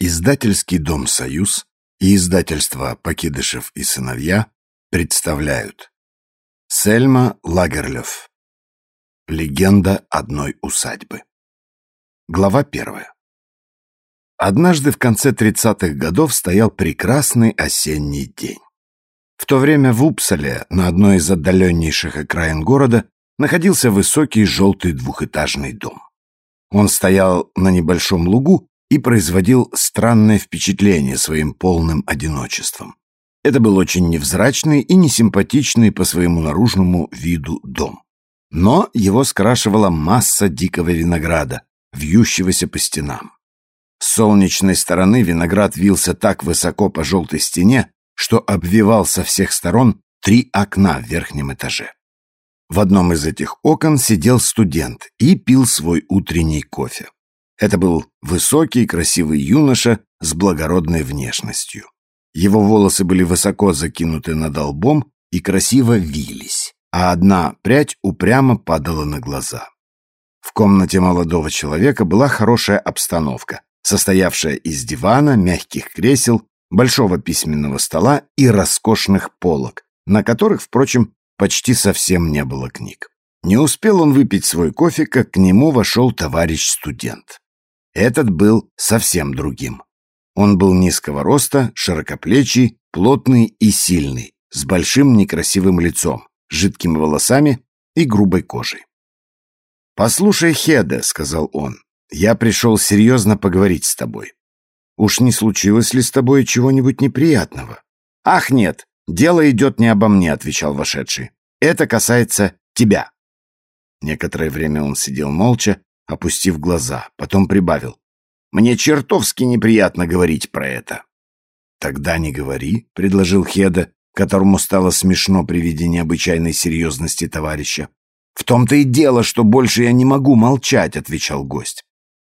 Издательский дом «Союз» и издательство «Покидышев и сыновья» представляют Сельма Лагерлёв Легенда одной усадьбы Глава первая Однажды в конце 30-х годов стоял прекрасный осенний день. В то время в Упсале, на одной из отдаленнейших окраин города, находился высокий желтый двухэтажный дом. Он стоял на небольшом лугу и производил странное впечатление своим полным одиночеством. Это был очень невзрачный и несимпатичный по своему наружному виду дом. Но его скрашивала масса дикого винограда, вьющегося по стенам. С солнечной стороны виноград вился так высоко по желтой стене, что обвивал со всех сторон три окна в верхнем этаже. В одном из этих окон сидел студент и пил свой утренний кофе. Это был высокий, красивый юноша с благородной внешностью. Его волосы были высоко закинуты над лбом и красиво вились, а одна прядь упрямо падала на глаза. В комнате молодого человека была хорошая обстановка, состоявшая из дивана, мягких кресел, большого письменного стола и роскошных полок, на которых, впрочем, почти совсем не было книг. Не успел он выпить свой кофе, как к нему вошел товарищ-студент. Этот был совсем другим. Он был низкого роста, широкоплечий, плотный и сильный, с большим некрасивым лицом, жидкими волосами и грубой кожей. «Послушай, Хеда», — сказал он, — «я пришел серьезно поговорить с тобой. Уж не случилось ли с тобой чего-нибудь неприятного?» «Ах, нет, дело идет не обо мне», — отвечал вошедший. «Это касается тебя». Некоторое время он сидел молча, опустив глаза, потом прибавил. «Мне чертовски неприятно говорить про это». «Тогда не говори», — предложил Хеда, которому стало смешно при виде необычайной серьезности товарища. «В том-то и дело, что больше я не могу молчать», — отвечал гость.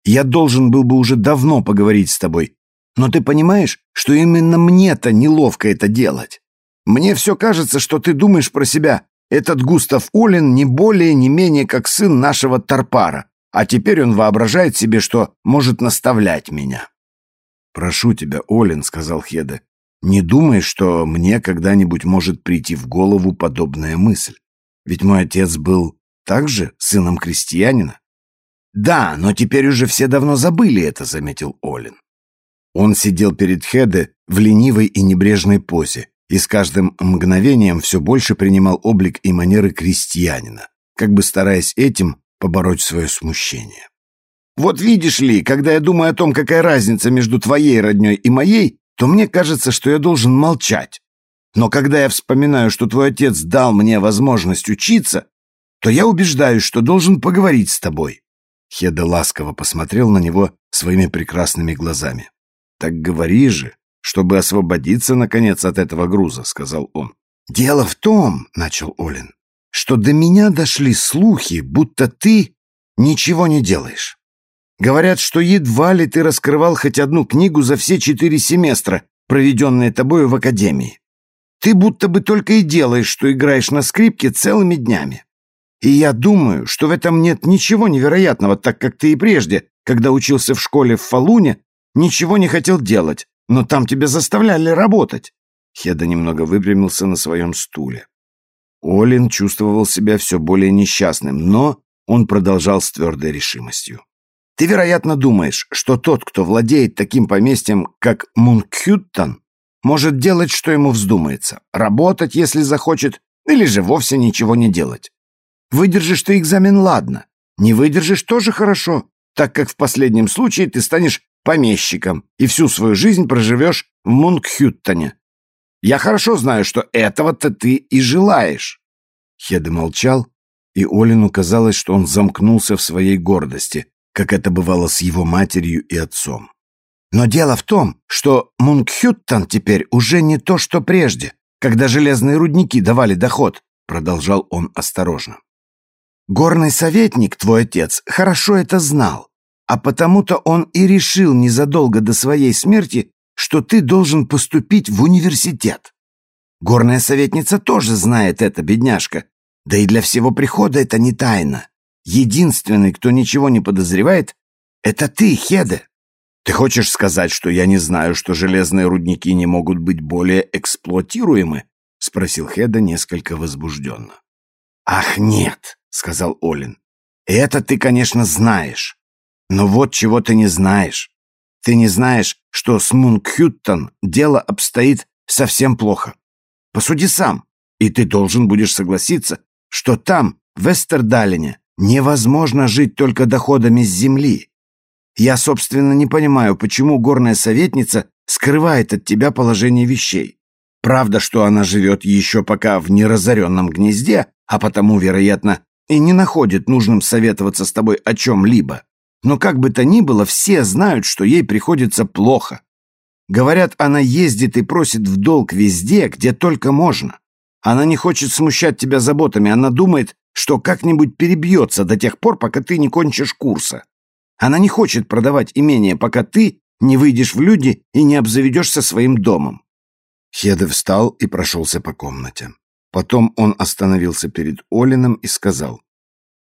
«Я должен был бы уже давно поговорить с тобой, но ты понимаешь, что именно мне-то неловко это делать. Мне все кажется, что ты думаешь про себя. Этот Густав Олин не более, не менее, как сын нашего Тарпара. А теперь он воображает себе, что может наставлять меня. «Прошу тебя, Олин», — сказал Хеде, — «не думай, что мне когда-нибудь может прийти в голову подобная мысль. Ведь мой отец был также сыном крестьянина». «Да, но теперь уже все давно забыли это», — заметил Олин. Он сидел перед Хеде в ленивой и небрежной позе и с каждым мгновением все больше принимал облик и манеры крестьянина, как бы стараясь этим побороть свое смущение. «Вот видишь ли, когда я думаю о том, какая разница между твоей родней и моей, то мне кажется, что я должен молчать. Но когда я вспоминаю, что твой отец дал мне возможность учиться, то я убеждаюсь, что должен поговорить с тобой». Хеда ласково посмотрел на него своими прекрасными глазами. «Так говори же, чтобы освободиться, наконец, от этого груза», — сказал он. «Дело в том», — начал Олин, что до меня дошли слухи, будто ты ничего не делаешь. Говорят, что едва ли ты раскрывал хоть одну книгу за все четыре семестра, проведенные тобою в академии. Ты будто бы только и делаешь, что играешь на скрипке целыми днями. И я думаю, что в этом нет ничего невероятного, так как ты и прежде, когда учился в школе в Фалуне, ничего не хотел делать, но там тебя заставляли работать. Хеда немного выпрямился на своем стуле. Олин чувствовал себя все более несчастным, но он продолжал с твердой решимостью. «Ты, вероятно, думаешь, что тот, кто владеет таким поместьем, как Мункхюттон, может делать, что ему вздумается, работать, если захочет, или же вовсе ничего не делать. Выдержишь ты экзамен, ладно. Не выдержишь тоже хорошо, так как в последнем случае ты станешь помещиком и всю свою жизнь проживешь в Мункхюттоне, я хорошо знаю, что этого-то ты и желаешь». Хеда молчал, и Олину казалось, что он замкнулся в своей гордости, как это бывало с его матерью и отцом. Но дело в том, что Мунгхюттан теперь уже не то, что прежде, когда железные рудники давали доход, продолжал он осторожно. Горный советник, твой отец, хорошо это знал, а потому-то он и решил незадолго до своей смерти что ты должен поступить в университет. Горная советница тоже знает это, бедняжка. Да и для всего прихода это не тайна. Единственный, кто ничего не подозревает, это ты, Хеде. Ты хочешь сказать, что я не знаю, что железные рудники не могут быть более эксплуатируемы? Спросил Хеда несколько возбужденно. Ах, нет, сказал Олин. Это ты, конечно, знаешь. Но вот чего ты не знаешь. Ты не знаешь, что с Мункхюттон дело обстоит совсем плохо. Посуди сам, и ты должен будешь согласиться, что там, в Эстердалине, невозможно жить только доходами с земли. Я, собственно, не понимаю, почему горная советница скрывает от тебя положение вещей. Правда, что она живет еще пока в неразоренном гнезде, а потому, вероятно, и не находит нужным советоваться с тобой о чем-либо. Но как бы то ни было, все знают, что ей приходится плохо. Говорят, она ездит и просит в долг везде, где только можно. Она не хочет смущать тебя заботами, она думает, что как-нибудь перебьется до тех пор, пока ты не кончишь курса. Она не хочет продавать имение, пока ты не выйдешь в люди и не обзаведешься своим домом. Хеде встал и прошелся по комнате. Потом он остановился перед Олином и сказал,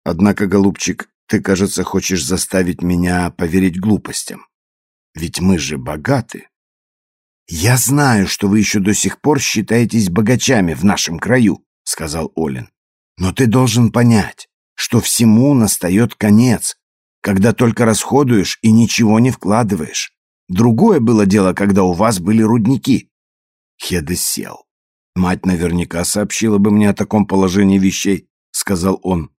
«Однако, голубчик, ты, кажется, хочешь заставить меня поверить глупостям. Ведь мы же богаты». «Я знаю, что вы еще до сих пор считаетесь богачами в нашем краю», — сказал Олин. «Но ты должен понять, что всему настает конец, когда только расходуешь и ничего не вкладываешь. Другое было дело, когда у вас были рудники. Хеде сел. Мать наверняка сообщила бы мне о таком положении вещей, сказал он.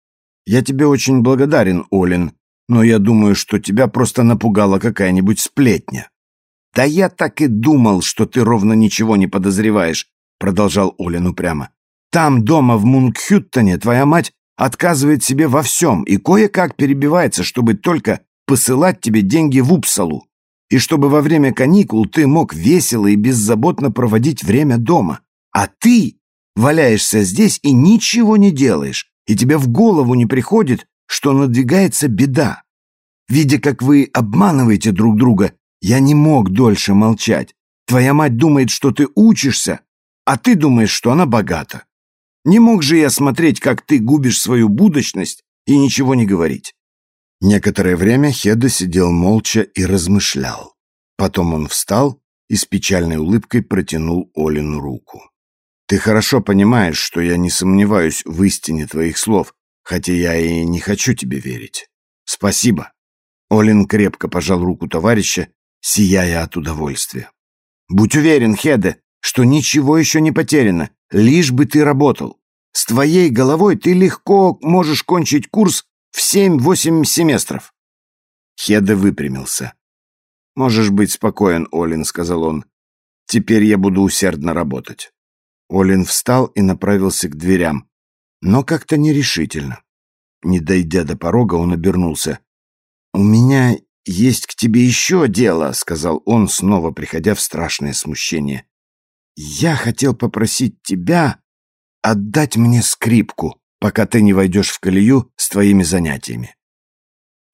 Я тебе очень благодарен, Олин, но я думаю, что тебя просто напугала какая-нибудь сплетня. Да я так и думал, что ты ровно ничего не подозреваешь, продолжал Олин упрямо. Там дома в Мункхюттоне твоя мать отказывает себе во всем и кое-как перебивается, чтобы только посылать тебе деньги в Упсалу, и чтобы во время каникул ты мог весело и беззаботно проводить время дома. А ты валяешься здесь и ничего не делаешь, и тебе в голову не приходит, что надвигается беда. Видя, как вы обманываете друг друга, я не мог дольше молчать. Твоя мать думает, что ты учишься, а ты думаешь, что она богата. Не мог же я смотреть, как ты губишь свою будущность и ничего не говорить. Некоторое время Хеда сидел молча и размышлял. Потом он встал и с печальной улыбкой протянул Олину руку. «Ты хорошо понимаешь, что я не сомневаюсь в истине твоих слов, хотя я и не хочу тебе верить. Спасибо». Олин крепко пожал руку товарища, сияя от удовольствия. «Будь уверен, Хеде, что ничего еще не потеряно, лишь бы ты работал. С твоей головой ты легко можешь кончить курс в семь-восемь семестров. Хеда выпрямился. «Можешь быть спокоен, Олин», — сказал он. «Теперь я буду усердно работать». Олин встал и направился к дверям, но как-то нерешительно. Не дойдя до порога, он обернулся. «У меня есть к тебе еще дело», — сказал он, снова приходя в страшное смущение. «Я хотел попросить тебя отдать мне скрипку, пока ты не войдешь в колею с твоими занятиями».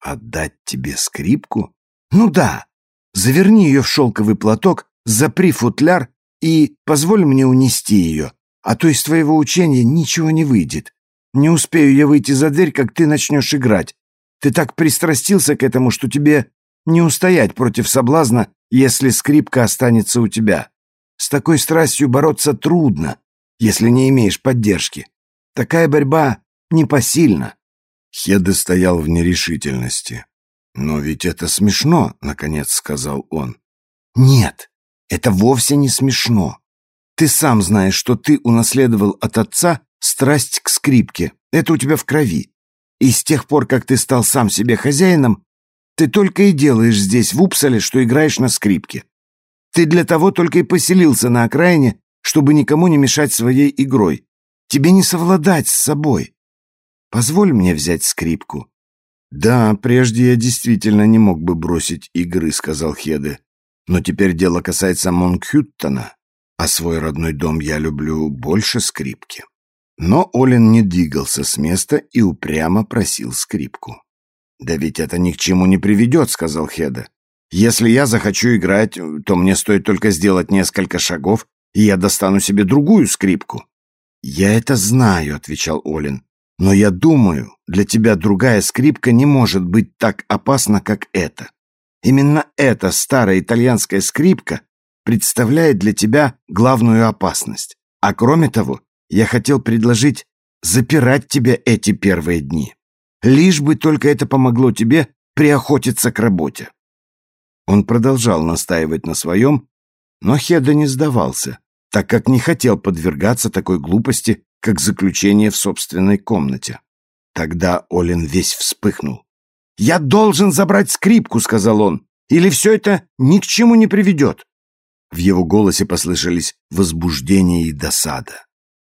«Отдать тебе скрипку? Ну да. Заверни ее в шелковый платок, запри футляр и позволь мне унести ее, а то из твоего учения ничего не выйдет. Не успею я выйти за дверь, как ты начнешь играть. Ты так пристрастился к этому, что тебе не устоять против соблазна, если скрипка останется у тебя. С такой страстью бороться трудно, если не имеешь поддержки. Такая борьба непосильна. Хеде стоял в нерешительности. «Но ведь это смешно», — наконец сказал он. «Нет, это вовсе не смешно. Ты сам знаешь, что ты унаследовал от отца страсть к скрипке. Это у тебя в крови. И с тех пор, как ты стал сам себе хозяином, ты только и делаешь здесь, в Упсале, что играешь на скрипке. Ты для того только и поселился на окраине, чтобы никому не мешать своей игрой. Тебе не совладать с собой. Позволь мне взять скрипку». «Да, прежде я действительно не мог бы бросить игры», — сказал Хеде. «Но теперь дело касается Монкхюттона, а свой родной дом я люблю больше скрипки». Но Олин не двигался с места и упрямо просил скрипку. «Да ведь это ни к чему не приведет», — сказал Хеде. Если я захочу играть, то мне стоит только сделать несколько шагов, и я достану себе другую скрипку. Я это знаю, отвечал Олин. Но я думаю, для тебя другая скрипка не может быть так опасна, как эта. Именно эта старая итальянская скрипка представляет для тебя главную опасность. А кроме того, я хотел предложить запирать тебя эти первые дни. Лишь бы только это помогло тебе приохотиться к работе. Он продолжал настаивать на своем, но Хеда не сдавался, так как не хотел подвергаться такой глупости, как заключение в собственной комнате. Тогда Олин весь вспыхнул. «Я должен забрать скрипку», — сказал он, — «или все это ни к чему не приведет». В его голосе послышались возбуждение и досада.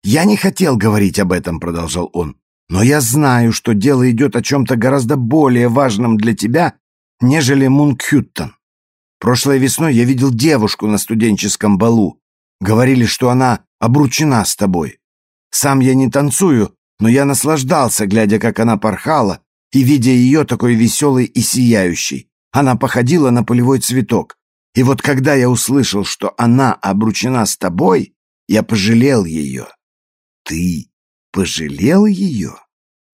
«Я не хотел говорить об этом», — продолжал он, «но я знаю, что дело идет о чем-то гораздо более важном для тебя, нежели Мункхюттон. Прошлой весной я видел девушку на студенческом балу. Говорили, что она обручена с тобой. Сам я не танцую, но я наслаждался, глядя, как она порхала, и видя ее такой веселой и сияющей. Она походила на полевой цветок. И вот когда я услышал, что она обручена с тобой, я пожалел ее. Ты пожалел ее?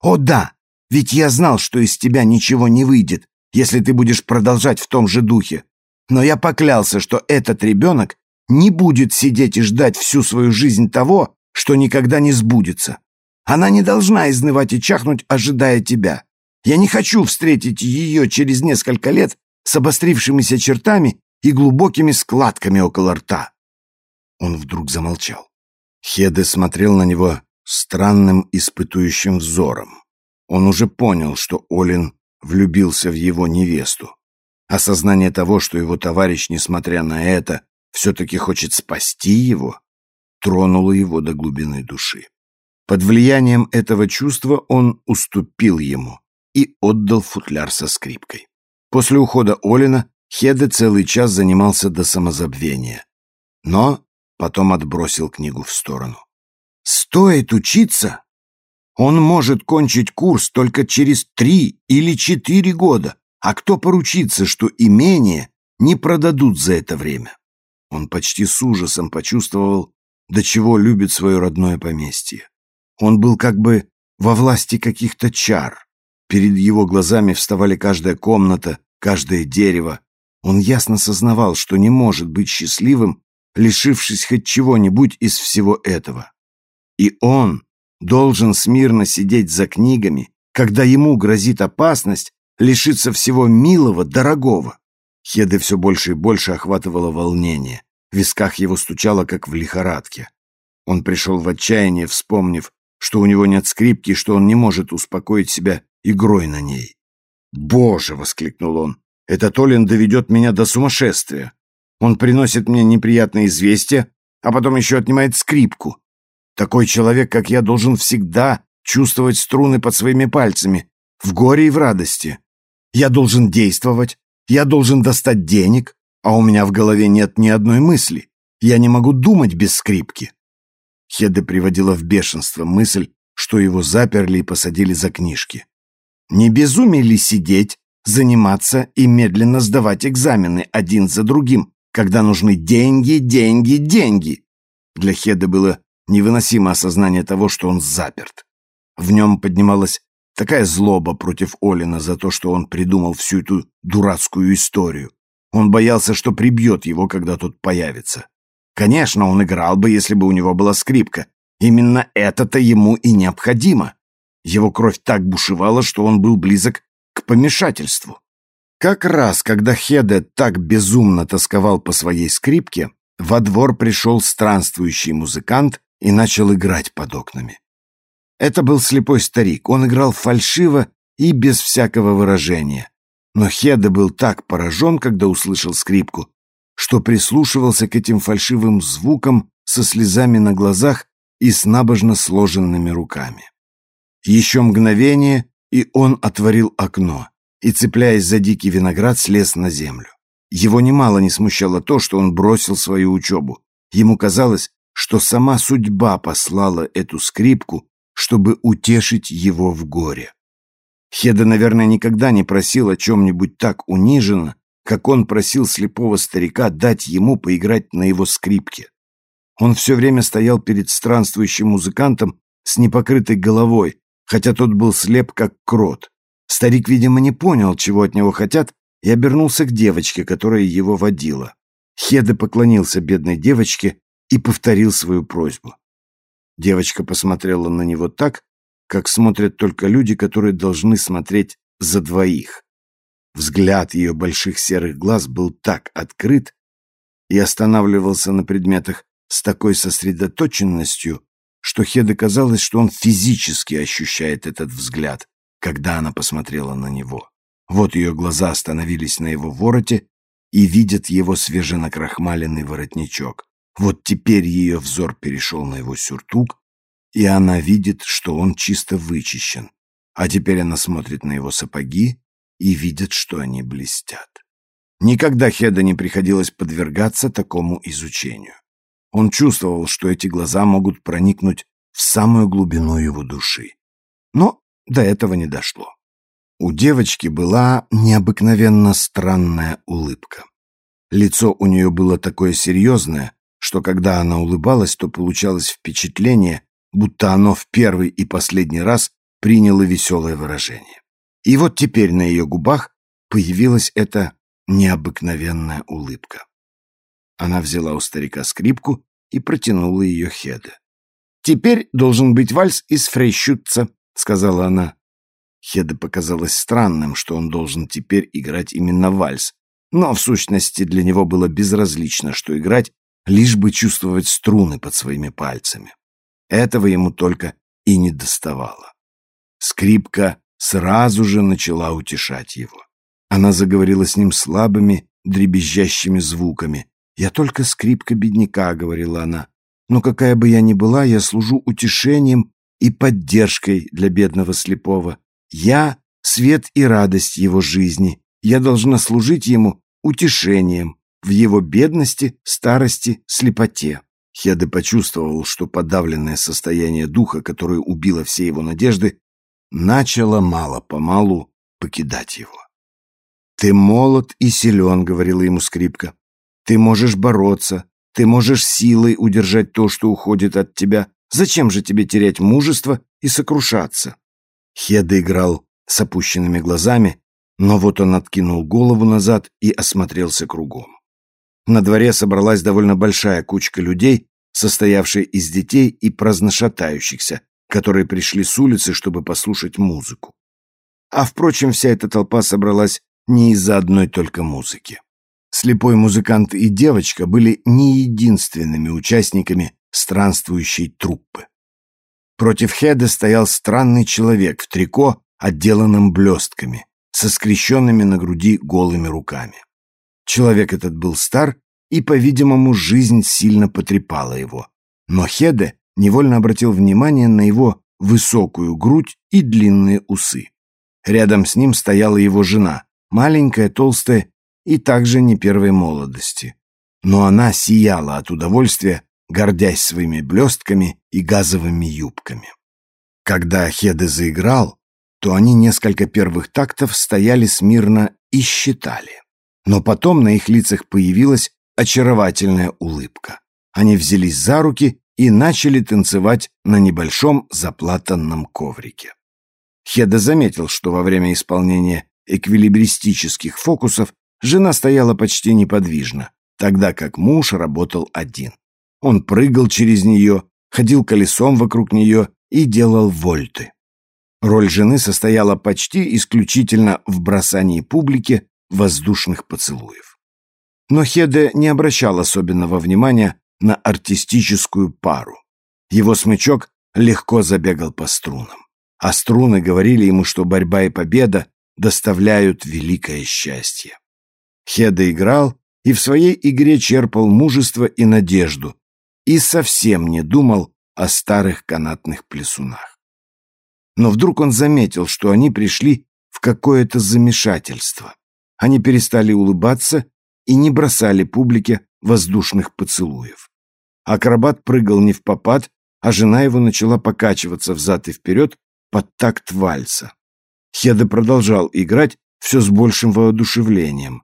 О да, ведь я знал, что из тебя ничего не выйдет, если ты будешь продолжать в том же духе. Но я поклялся, что этот ребенок не будет сидеть и ждать всю свою жизнь того, что никогда не сбудется. Она не должна изнывать и чахнуть, ожидая тебя. Я не хочу встретить ее через несколько лет с обострившимися чертами и глубокими складками около рта. Он вдруг замолчал. Хеде смотрел на него странным испытующим взором. Он уже понял, что Олин влюбился в его невесту. Осознание того, что его товарищ, несмотря на это, все-таки хочет спасти его, тронуло его до глубины души. Под влиянием этого чувства он уступил ему и отдал футляр со скрипкой. После ухода Олина Хеде целый час занимался до самозабвения, но потом отбросил книгу в сторону. «Стоит учиться! Он может кончить курс только через три или четыре года, а кто поручится, что имение не продадут за это время?» Он почти с ужасом почувствовал, до чего любит свое родное поместье. Он был как бы во власти каких-то чар. Перед его глазами вставали каждая комната, каждое дерево. Он ясно сознавал, что не может быть счастливым, лишившись хоть чего-нибудь из всего этого. И он должен смирно сидеть за книгами, когда ему грозит опасность лишиться всего милого, дорогого. Хеды все больше и больше охватывало волнение. В висках его стучало, как в лихорадке. Он пришел в отчаяние, вспомнив, что у него нет скрипки, что он не может успокоить себя игрой на ней. «Боже!» — воскликнул он. «Этот Олин доведет меня до сумасшествия. Он приносит мне неприятные известия, а потом еще отнимает скрипку. Такой человек, как я, должен всегда чувствовать струны под своими пальцами, в горе и в радости. Я должен действовать, я должен достать денег, а у меня в голове нет ни одной мысли. Я не могу думать без скрипки. Хеде приводила в бешенство мысль, что его заперли и посадили за книжки. Не безумие ли сидеть, заниматься и медленно сдавать экзамены один за другим, когда нужны деньги, деньги, деньги? Для Хеды было невыносимо осознание того, что он заперт. В нем поднималась такая злоба против Олина за то, что он придумал всю эту дурацкую историю. Он боялся, что прибьет его, когда тот появится. Конечно, он играл бы, если бы у него была скрипка. Именно это-то ему и необходимо. Его кровь так бушевала, что он был близок к помешательству. Как раз, когда Хеде так безумно тосковал по своей скрипке, во двор пришел странствующий музыкант и начал играть под окнами. Это был слепой старик, он играл фальшиво и без всякого выражения. Но Хеде был так поражен, когда услышал скрипку, что прислушивался к этим фальшивым звукам со слезами на глазах и с набожно сложенными руками. Еще мгновение, и он отворил окно и, цепляясь за дикий виноград, слез на землю. Его немало не смущало то, что он бросил свою учебу. Ему казалось, что сама судьба послала эту скрипку, чтобы утешить его в горе. Хеда, наверное, никогда не просил о чем-нибудь так униженно, как он просил слепого старика дать ему поиграть на его скрипке. Он все время стоял перед странствующим музыкантом с непокрытой головой, хотя тот был слеп, как крот. Старик, видимо, не понял, чего от него хотят, и обернулся к девочке, которая его водила. Хеде поклонился бедной девочке и повторил свою просьбу. Девочка посмотрела на него так, как смотрят только люди, которые должны смотреть за двоих. Взгляд ее больших серых глаз был так открыт и останавливался на предметах с такой сосредоточенностью, что Хеде казалось, что он физически ощущает этот взгляд, когда она посмотрела на него. Вот ее глаза остановились на его вороте и видят его свеженакрахмаленный воротничок. Вот теперь ее взор перешел на его сюртук, и она видит, что он чисто вычищен. А теперь она смотрит на его сапоги и видит, что они блестят. Никогда Хеда не приходилось подвергаться такому изучению. Он чувствовал, что эти глаза могут проникнуть в самую глубину его души. Но до этого не дошло. У девочки была необыкновенно странная улыбка. Лицо у нее было такое серьезное, что когда она улыбалась, то получалось впечатление, будто оно в первый и последний раз приняло веселое выражение. И вот теперь на ее губах появилась эта необыкновенная улыбка. Она взяла у старика скрипку и протянула ее Хеде. «Теперь должен быть вальс из фрейщутца», — сказала она. Хеде показалось странным, что он должен теперь играть именно вальс, но в сущности для него было безразлично, что играть, лишь бы чувствовать струны под своими пальцами. Этого ему только и не доставало. Скрипка сразу же начала утешать его. Она заговорила с ним слабыми, дребезжащими звуками. «Я только скрипка бедняка», — говорила она. «Но какая бы я ни была, я служу утешением и поддержкой для бедного слепого. Я — свет и радость его жизни. Я должна служить ему утешением в его бедности, старости, слепоте. Хеде почувствовал, что подавленное состояние духа, которое убило все его надежды, начало мало-помалу покидать его. «Ты молод и силен», — говорила ему скрипка. «Ты можешь бороться, ты можешь силой удержать то, что уходит от тебя. Зачем же тебе терять мужество и сокрушаться?» Хеда играл с опущенными глазами, но вот он откинул голову назад и осмотрелся кругом. На дворе собралась довольно большая кучка людей, состоявшая из детей и праздношатающихся, которые пришли с улицы, чтобы послушать музыку. А, впрочем, вся эта толпа собралась не из-за одной только музыки. Слепой музыкант и девочка были не единственными участниками странствующей труппы. Против Хеда стоял странный человек в трико, отделанном блестками, со скрещенными на груди голыми руками. Человек этот был стар, и, по-видимому, жизнь сильно потрепала его. Но Хеде невольно обратил внимание на его высокую грудь и длинные усы. Рядом с ним стояла его жена, маленькая, толстая и также не первой молодости. Но она сияла от удовольствия, гордясь своими блестками и газовыми юбками. Когда Хеде заиграл, то они несколько первых тактов стояли смирно и считали. Но потом на их лицах появилась очаровательная улыбка. Они взялись за руки и начали танцевать на небольшом заплатанном коврике. Хеда заметил, что во время исполнения эквилибристических фокусов жена стояла почти неподвижно, тогда как муж работал один. Он прыгал через нее, ходил колесом вокруг нее и делал вольты. Роль жены состояла почти исключительно в бросании публике воздушных поцелуев. Но Хеде не обращал особенного внимания на артистическую пару. Его смычок легко забегал по струнам. А струны говорили ему, что борьба и победа доставляют великое счастье. Хеда играл и в своей игре черпал мужество и надежду, и совсем не думал о старых канатных плесунах. Но вдруг он заметил, что они пришли в какое-то замешательство. Они перестали улыбаться и не бросали публике воздушных поцелуев. Акробат прыгал не в попад, а жена его начала покачиваться взад и вперед под такт вальса. Хеда продолжал играть все с большим воодушевлением.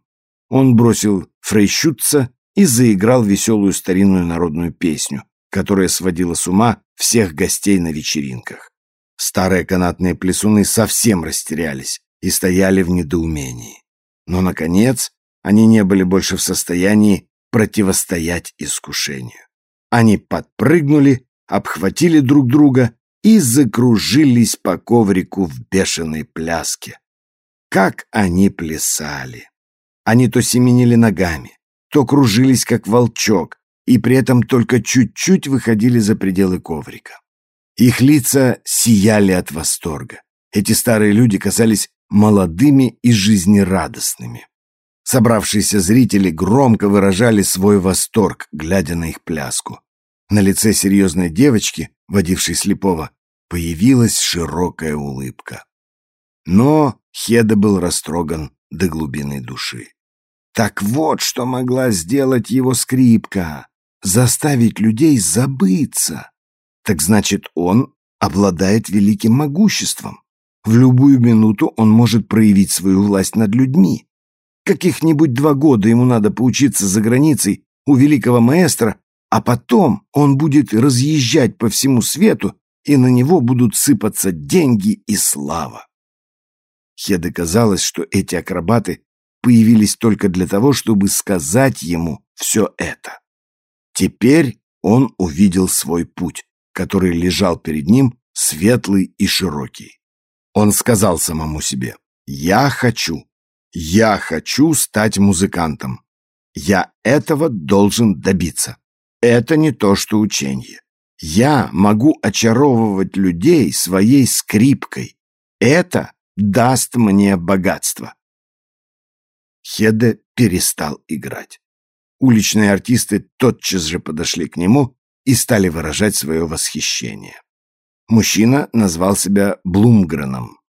Он бросил фрейщутца и заиграл веселую старинную народную песню, которая сводила с ума всех гостей на вечеринках. Старые канатные плесуны совсем растерялись и стояли в недоумении. Но, наконец, они не были больше в состоянии противостоять искушению. Они подпрыгнули, обхватили друг друга и закружились по коврику в бешеной пляске. Как они плясали! Они то семенили ногами, то кружились, как волчок, и при этом только чуть-чуть выходили за пределы коврика. Их лица сияли от восторга. Эти старые люди казались молодыми и жизнерадостными. Собравшиеся зрители громко выражали свой восторг, глядя на их пляску. На лице серьезной девочки, водившей слепого, появилась широкая улыбка. Но Хеда был растроган до глубины души. Так вот, что могла сделать его скрипка — заставить людей забыться. Так значит, он обладает великим могуществом. В любую минуту он может проявить свою власть над людьми. Каких-нибудь два года ему надо поучиться за границей у великого маэстро, а потом он будет разъезжать по всему свету, и на него будут сыпаться деньги и слава. Хеде казалось, что эти акробаты появились только для того, чтобы сказать ему все это. Теперь он увидел свой путь, который лежал перед ним, светлый и широкий. Он сказал самому себе, «Я хочу, я хочу стать музыкантом. Я этого должен добиться. Это не то, что учение. Я могу очаровывать людей своей скрипкой. Это даст мне богатство. Хеде перестал играть. Уличные артисты тотчас же подошли к нему и стали выражать свое восхищение. Мужчина назвал себя Блумгреном.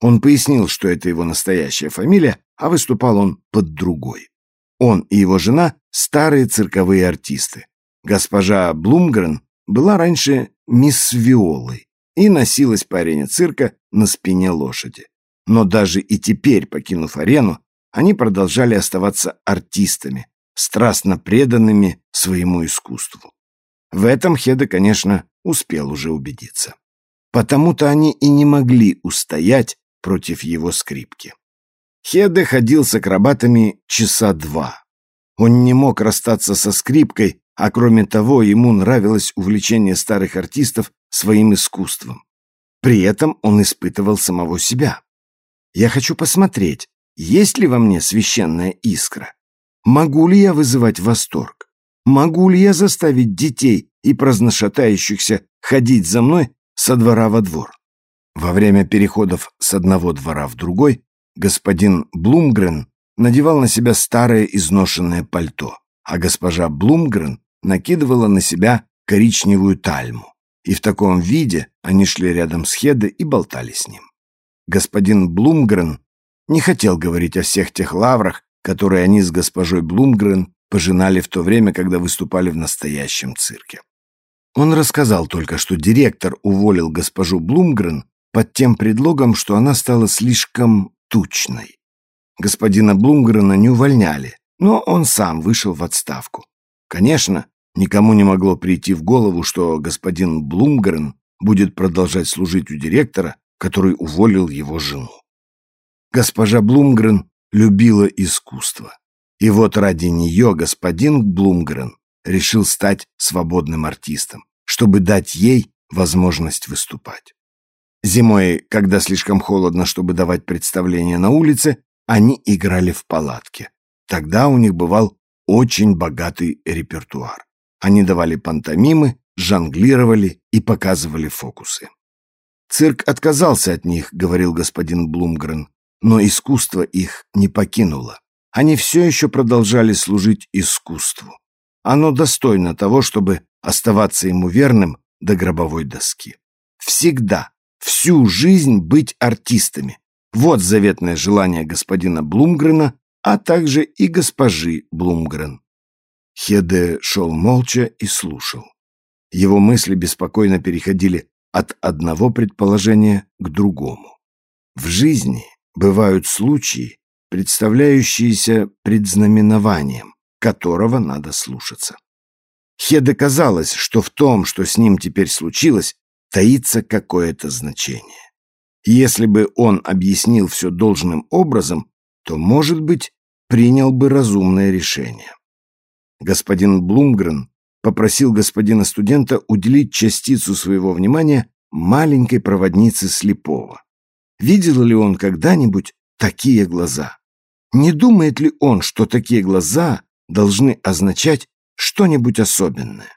Он пояснил, что это его настоящая фамилия, а выступал он под другой. Он и его жена – старые цирковые артисты. Госпожа Блумгрен была раньше мисс Виолой и носилась по арене цирка на спине лошади. Но даже и теперь, покинув арену, они продолжали оставаться артистами, страстно преданными своему искусству. В этом Хеда, конечно, успел уже убедиться. Потому-то они и не могли устоять против его скрипки. Хеде ходил с акробатами часа два. Он не мог расстаться со скрипкой, а кроме того, ему нравилось увлечение старых артистов своим искусством. При этом он испытывал самого себя. «Я хочу посмотреть, есть ли во мне священная искра? Могу ли я вызывать восторг? Могу ли я заставить детей и праздношатающихся ходить за мной со двора во двор?» Во время переходов с одного двора в другой господин Блумгрен надевал на себя старое изношенное пальто, а госпожа Блумгрен накидывала на себя коричневую тальму. И в таком виде они шли рядом с Хедой и болтали с ним. Господин Блумгрен не хотел говорить о всех тех лаврах, которые они с госпожой Блумгрен пожинали в то время, когда выступали в настоящем цирке. Он рассказал только, что директор уволил госпожу Блумгрен под тем предлогом, что она стала слишком тучной. Господина Блумгрена не увольняли, но он сам вышел в отставку. Конечно, никому не могло прийти в голову, что господин Блумгрен будет продолжать служить у директора, который уволил его жену. Госпожа Блумгрен любила искусство. И вот ради нее господин Блумгрен решил стать свободным артистом, чтобы дать ей возможность выступать. Зимой, когда слишком холодно, чтобы давать представление на улице, они играли в палатке. Тогда у них бывал очень богатый репертуар. Они давали пантомимы, жонглировали и показывали фокусы. «Цирк отказался от них», — говорил господин Блумгрен, но искусство их не покинуло. Они все еще продолжали служить искусству. Оно достойно того, чтобы оставаться ему верным до гробовой доски. Всегда всю жизнь быть артистами. Вот заветное желание господина Блумгрена, а также и госпожи Блумгрен. Хеде шел молча и слушал. Его мысли беспокойно переходили от одного предположения к другому. В жизни бывают случаи, представляющиеся предзнаменованием, которого надо слушаться. Хеде казалось, что в том, что с ним теперь случилось, таится какое-то значение. Если бы он объяснил все должным образом, то, может быть, принял бы разумное решение. Господин Блумгрен попросил господина студента уделить частицу своего внимания маленькой проводнице слепого. Видел ли он когда-нибудь такие глаза? Не думает ли он, что такие глаза должны означать что-нибудь особенное?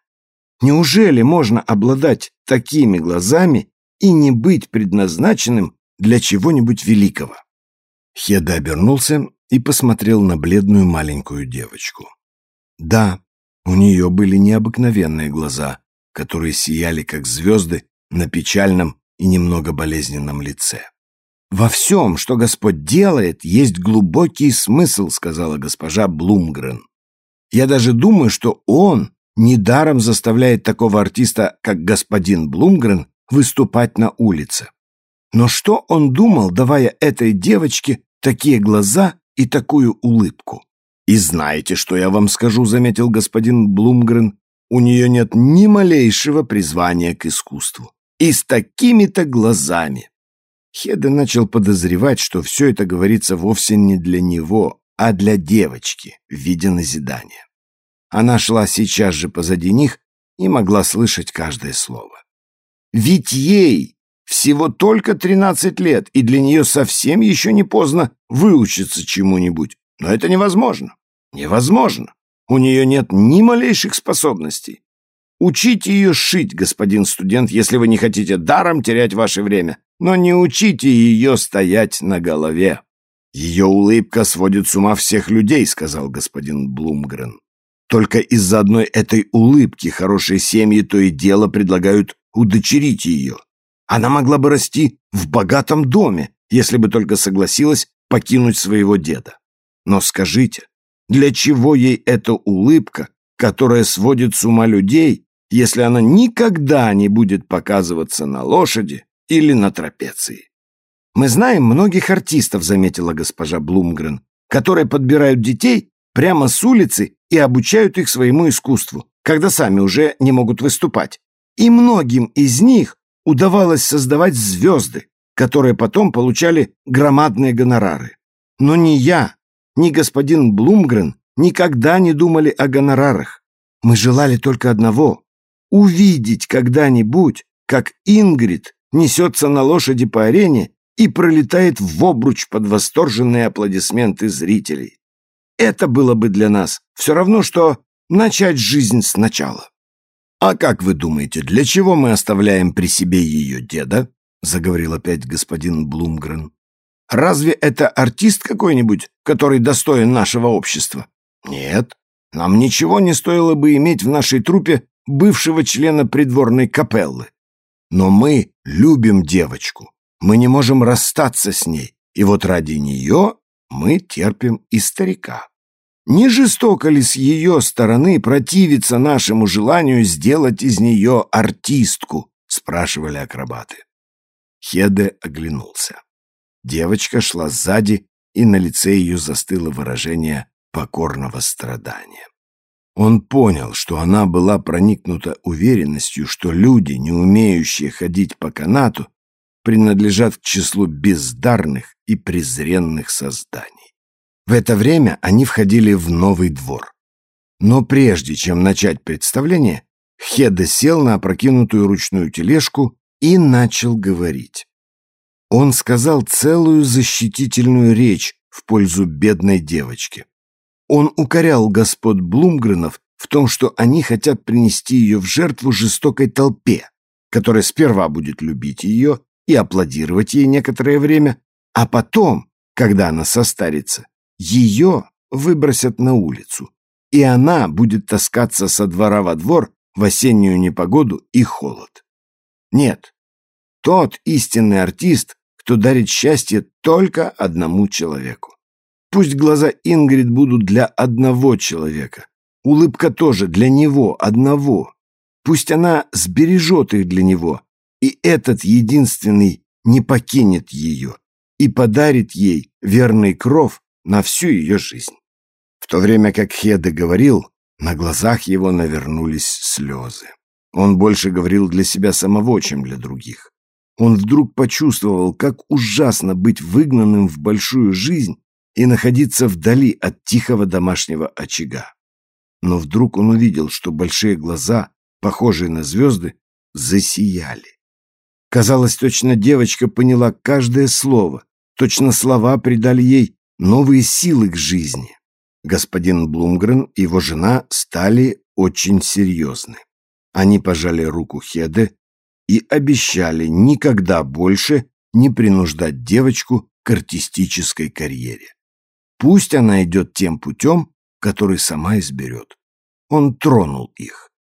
Неужели можно обладать такими глазами и не быть предназначенным для чего-нибудь великого? Хеда обернулся и посмотрел на бледную маленькую девочку. Да, у нее были необыкновенные глаза, которые сияли, как звезды, на печальном и немного болезненном лице. «Во всем, что Господь делает, есть глубокий смысл», — сказала госпожа Блумгрен. «Я даже думаю, что Он недаром заставляет такого артиста, как господин Блумгрен, выступать на улице. Но что он думал, давая этой девочке такие глаза и такую улыбку? «И знаете, что я вам скажу», — заметил господин Блумгрен, «у нее нет ни малейшего призвания к искусству. И с такими-то глазами. Хеда начал подозревать, что все это говорится вовсе не для него, а для девочки в виде назидания. Она шла сейчас же позади них и могла слышать каждое слово. Ведь ей всего только тринадцать лет, и для нее совсем еще не поздно выучиться чему-нибудь. Но это невозможно. Невозможно. У нее нет ни малейших способностей. Учите ее шить, господин студент, если вы не хотите даром терять ваше время но не учите ее стоять на голове. Ее улыбка сводит с ума всех людей, сказал господин Блумгрен. Только из-за одной этой улыбки хорошие семьи то и дело предлагают удочерить ее. Она могла бы расти в богатом доме, если бы только согласилась покинуть своего деда. Но скажите, для чего ей эта улыбка, которая сводит с ума людей, если она никогда не будет показываться на лошади или на трапеции. Мы знаем многих артистов, заметила госпожа Блумгрен, которые подбирают детей прямо с улицы и обучают их своему искусству, когда сами уже не могут выступать. И многим из них удавалось создавать звезды, которые потом получали громадные гонорары. Но ни я, ни господин Блумгрен никогда не думали о гонорарах. Мы желали только одного — увидеть когда-нибудь, как Ингрид несется на лошади по арене и пролетает в обруч под восторженные аплодисменты зрителей. Это было бы для нас все равно, что начать жизнь сначала. «А как вы думаете, для чего мы оставляем при себе ее деда?» — заговорил опять господин Блумгрен. «Разве это артист какой-нибудь, который достоин нашего общества? Нет, нам ничего не стоило бы иметь в нашей трупе бывшего члена придворной капеллы. Но мы любим девочку, мы не можем расстаться с ней, и вот ради нее мы терпим и старика. Не жестоко ли с ее стороны противиться нашему желанию сделать из нее артистку? Спрашивали акробаты. Хеде оглянулся. Девочка шла сзади, и на лице ее застыло выражение покорного страдания. Он понял, что она была проникнута уверенностью, что люди, не умеющие ходить по канату, принадлежат к числу бездарных и презренных созданий. В это время они входили в новый двор. Но прежде чем начать представление, Хеда сел на опрокинутую ручную тележку и начал говорить. Он сказал целую защитительную речь в пользу бедной девочки. Он укорял господ Блумгренов в том, что они хотят принести ее в жертву жестокой толпе, которая сперва будет любить ее и аплодировать ей некоторое время, а потом, когда она состарится, ее выбросят на улицу, и она будет таскаться со двора во двор в осеннюю непогоду и холод. Нет, тот истинный артист, кто дарит счастье только одному человеку. Пусть глаза Ингрид будут для одного человека. Улыбка тоже для него, одного. Пусть она сбережет их для него, и этот единственный не покинет ее и подарит ей верный кров на всю ее жизнь. В то время как Хеде говорил, на глазах его навернулись слезы. Он больше говорил для себя самого, чем для других. Он вдруг почувствовал, как ужасно быть выгнанным в большую жизнь и находиться вдали от тихого домашнего очага. Но вдруг он увидел, что большие глаза, похожие на звезды, засияли. Казалось, точно девочка поняла каждое слово, точно слова придали ей новые силы к жизни. Господин Блумгрен и его жена стали очень серьезны. Они пожали руку Хеде и обещали никогда больше не принуждать девочку к артистической карьере. Пусть она идет тем путем, который сама изберет. Он тронул их.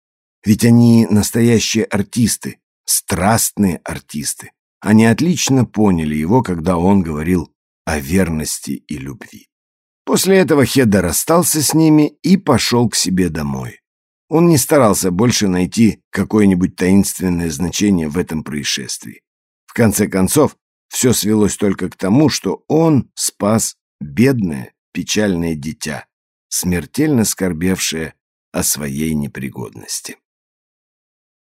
Ведь они настоящие артисты, страстные артисты. Они отлично поняли его, когда он говорил о верности и любви. После этого Хедда расстался с ними и пошел к себе домой. Он не старался больше найти какое-нибудь таинственное значение в этом происшествии. В конце концов, все свелось только к тому, что он спас бедное, печальное дитя, смертельно скорбевшее о своей непригодности.